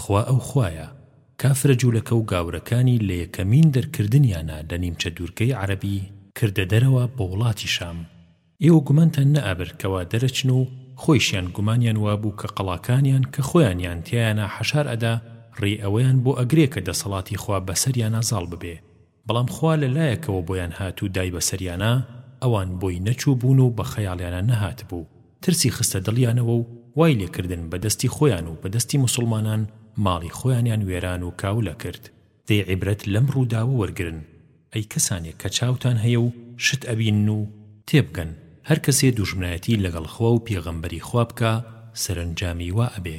خوا ئەو خوایە کافرە جولەکە و گاورەکانی لە یەکەمین دەرکردنیانا لە نیمچە دوورگەی عەرەبی کردە دەرەوە بۆ وڵاتی شام ئێوە گومانتان نەئەبرد کەوا دەرەچن و خۆیشیان گومانیان وابوو کە قەڵاکانیان کە خۆیانیان تیایانا حەشار ئەدا ڕێی ئەوەیان بۆ ئەگرێ کە دەسەڵاتی خوا بەسەریانا زاڵ ببێ بەڵام خوا لە لایەکەوە بۆیان هات و دای بەسەریانا، ئەوان بۆی نەچووبوون و بە خەیاڵیانا نەهاتبوو، ترسی خستە دڵیانەوە و وای لێکردن بە دەستی خۆیان و بە دەستی موسڵمانان ماڵی خۆیانیان وێران و کاولە کرد. دەی عیبرەت لەم ڕووداوە وەرگرن، ئەی کەسانێک کە چاوتان هەیە و شت ئەبینن و، تێبگەن، هەر کەسێ دوژمنایەتی لەگەڵ خوا و پێغەمبەری خوا بکا، سەرەنجامی وا ئەبێ.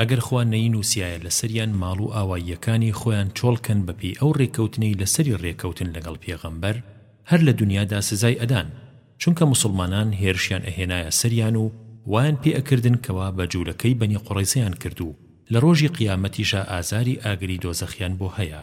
ئەگەر خوا نەینووسیایە لەسەریان ماڵ و ئاواییەکانی خۆیان چۆڵ کەن بەپێی ئەو ڕێکەوتنەی لەسەری ڕێکەوتن لەگەڵ پێغەمبەر هەر لە دونیادا سزای ئەدان چونکە موسڵمانان هێرشیان ئەهێنایە سەریان و وایان پێ ئەکردن کەوا بە جولەکەی بەنی قوڕەیزەیان کرد و لە ڕۆژی قیامەتیشا ئازاری ئاگری دۆزەخیان بۆ هەیە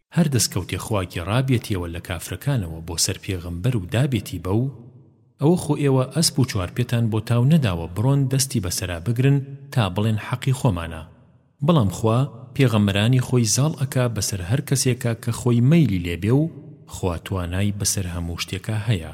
هەر دەسکەوتێ خوا گێڕابێتیەوە لە کافرەکانەوە بۆ سەر پێغەمبەر و دابێتی بەو، ئەوە خۆ ئێوە ئەسپ و چوارپێتان بۆ تاو نەداوە بڕۆن دەستی بەسەرا بگرن تا بڵێن حەقی خۆمانە، بەڵام خوا پێغەمبەرانی خۆی زاڵ ئەکا بەسەر هەر کەسێکا کە خۆی مەیلی لێ بێ و خوا توانای بەسەر هەموو شتێکا هەیە.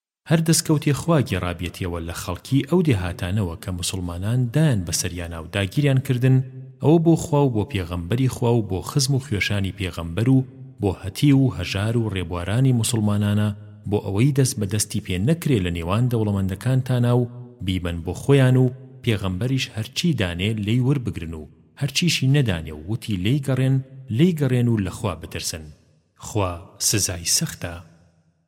هەر دەسکەوتی خوا گێڕابیەتیەوە لە خەڵکی ئەو دێهاتانەوە کە موسڵمانان دایان بەسەریانا و داگیریان کردن ئەوە بۆ خوا و بۆ پێغەمبەری خوا و بۆ خزم و خوێشانی پێغەمبەر و بۆ هەتیو و هەژار و ڕێبوارانی موسڵمانانە بۆ ئەوەی دەست بە دەستی پێ نەکرێ لە نێوان دەوڵەمەندەکانتانا و بیبەن بۆ خۆیان و پێغەمبەریش هەرچی دانێ لێی وربگرن و هەرچیشی نەدانێ و وتی لێی گەڕێن لێی گەڕێن و لە خوا بترسن خوا سزای سەختە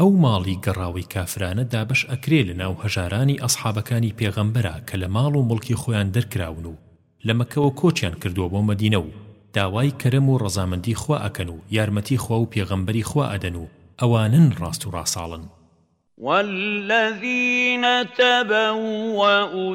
ئەو ماڵی گەڕاوەی کافرانە دابەش ئەکرێ لە ناو هەژارانی ئەسحابەکانی پێغەمبەرا کە لە ماڵ و موڵکی خۆیان دەرکراون و لە مەکەوە کۆچیان کردووە بۆ مەدینە و داوای کەرەم و ڕەزامەندی خوا ئەکەن و یارمەتی خوا و پێغەمبەری خوا ئەدەن و ئەوانن ڕاست و ڕاساڵن. والذین تبوأوا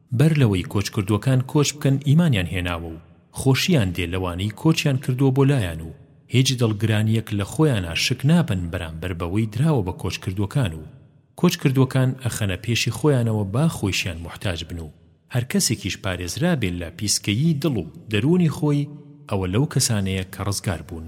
بەر لەوەی کۆچکردووەکان کۆچ بکەن ئیمانیان هێناوە و خۆشیان دێ لەوانەی کۆچیان کردووە بۆ لایان و هیچ دڵگرانیەک لە خۆیانا شک نابەن بەرامبەر بەوەی دراوە بە کۆچکردووەکان و کۆچکردووەکان ئەخەنە پێشی خۆیانەوە با خۆیشیان موحتاج بن و هەرکەسێکیش پارێزرابێ لە پیسکەیی دڵ و دەروونی خۆی ئەوە لەو کەسانەیە کە ڕزگار بوون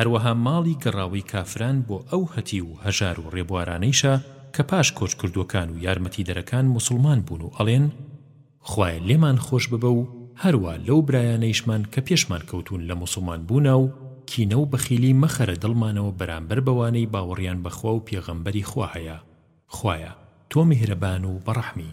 هەروەها ماڵی گەڕاوەی کافران بۆ ئەو هەتیو و هەژار و ڕێبوارانەیشە کە پاش کۆچکردووەکان و یارمەتیدەرەکان موسڵمان بوون و ئەڵێن، خوایە لێمان خۆش ببە و هەروا لەو برایانەیشمان کە پێشمان کەوتوون لە موسڵمان بوونا و کینە و بەخیلی مەخەرە دڵمانەوە بەرامبەر بەوانەی باوەڕیان بە خوا و پێغەمبەری خوا هەیە، خوایە تۆ میهرەبان و بەڕەحمی.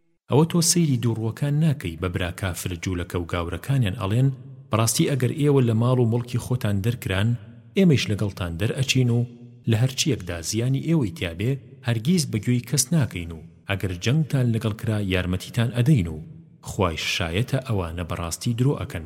ئەوە تۆ سەیری دووڕووەکان ناکەی بە برا کافر جولەکەو گاورەکانیان ئەڵێن بەڕاستی ئەگەر ئێوە لە ماڵ و موڵکی خۆتان دەرکران ئێمەیش لەگەڵتان دەرئەچین و لە هەرچیەکدا زیانی ئێوەی تیابێ هەرگیز بە گوێی کەس ناکەین و ئەگەر جەنگتان لەگەڵ کرا یارمەتیتان ئەدەین و خوایش شایەتە ئەوانە بەڕاستی درۆ ئەکەن.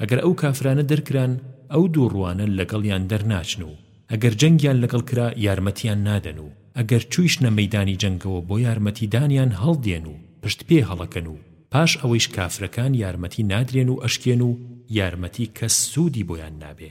ئەگەر ئەو کافرانە دەرکران ئەو دوو ڕوانە لەگەڵیان دەرناچن و ئەگەر جەنگیان لەگەڵ کرا یارمەتیان نادەن و ئەگەر چوویشنە مەیدانی جەنگەوە بۆ یارمەتی دانیان هەڵدێن و پشت پێ هەڵەکەن و پاش ئەوەیش کافرەکان یارمەتی نادرێن و ئەشکێن و یارمەتی کەس سوودی بۆیان نابێ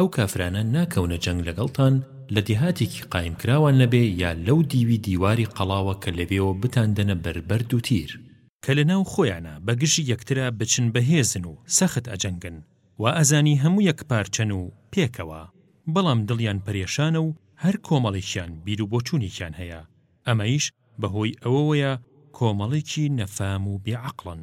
ئەو کافرانە ناکەونە جەنگ لەگەڵتان لە دێهاتێکی قایمکراوان نەبێ یا لەو دیوی دیواری قەڵاوە کە لەوێوە بتاندەنە بەر بەرد و تیر. کە لە ناو خۆیانا بە گژی یەکترا بچن بە هێزن و سەخت ئەجەنگن، وا ئەزانی هەموو یەکپارچەن و پێکەوە، بەڵام دڵیان پەرێشانە و هەر کۆمەڵێکیان بیر و بۆچوونێکیان هەیە، ئەمەیش بە هۆی ئەوەوەیە کۆمەڵێکی نەفام و بێ عەقڵن.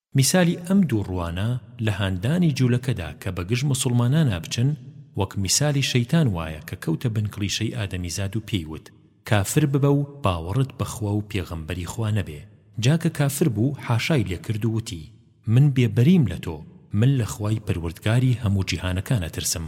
میسالی ئەم دوو ڕوانە لە هاندانی جولەکەدا کە بە گژ موسوڵمانانا بچن وەک میسالی شەیتان وایە کە کەوتە بن کڵیشەی ئادەمیزاد و پێی وت کافر ببە و باوەڕت بە خوا و پێغەمبەری خوا نەبێ جا کە کافر بوو حاشای لێ کرد و وتی من بێ بەریم لە تۆ من لە خوای پەروردگاری هەموو جیهانەکان ئەترسم.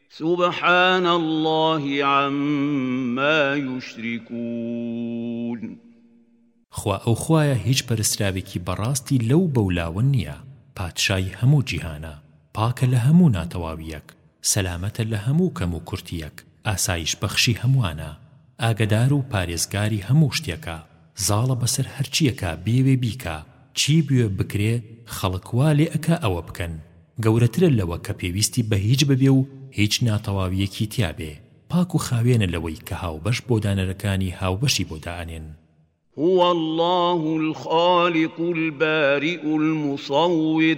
سبحان اللە عما یشرکون. خوا ئەو خوایە هیچ پەرستراوێکی بەڕاستی لەو بەو لاوە نییە، پادشای هەموو جیهانە، پاکە لە هەموو ناتەواوییەک، سەلامەتە لە هەموو کەم و کورتییەک، ئاسایش بەخشی هەمووانە، ئاگەدار و پارێزگاری هەموو شتێکە. زاڵە بەسەر هەرچیەکا بیەوێ بیکا چی بوێ بکرێ خەڵک وا لێ ئەکا ئەوە بکەن گەورەترە لەوە کە پێویستی بە هیچ ببێ و هیچ ناتەواویەکی تیا بێ پاک و خاوێنە لەوەی کە هاوبەش بۆ دانەرەکانی هاوبەشی بۆ دائەنێن. هو اللە الخالق البارئ المصور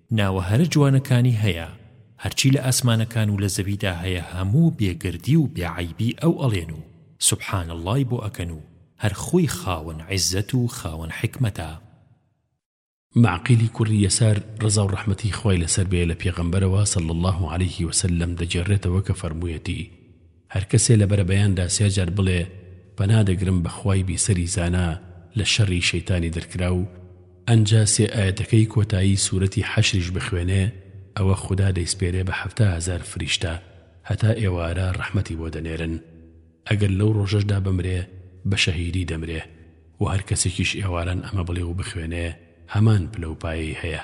ناوە هەرە جوانەکانی هەیە هەرچی لە ئاسمانەکان و لە زەویدا هەیە هەموو بێگەردی و بێ عەیبی ئەو ئەڵێن و سبحان اللەی بۆ ئەکەن و هەر خۆی خاوەن عیزەت و خاوەن حیکمەتە مەعقیلی کوڕی یەسار ڕەزا و ڕەحمەتی خوای لەسەر بێ لە پێغەمبەرەوە صلی اللە علیه وسلم دەگێڕێتەوە کە فەرموویەتی، هەر کەسێ لە بەرەبەیاندا سێ جار بڵێ پەنا دەگرم بە خوای بی سەری زانا لە شەڕی شەیتانی دەرکراو ئەنجا سێ ئایەتەکەی کۆتایی سورەتی حەشریش بخوێنێ ئەوە خودا دەیسپێرێ بە حەفتا هەزار فریشتە هەتا ئێوارە ڕەحمەتی بۆ دەنێرن ئەگەر لەو ڕۆژەشدا بمرێ بە شەهیدی دەمرێ و هەر کەسێکیش ئێواران ئەمە بڵێ و بخوێنێ هەمان پلە و پایەی هەیە.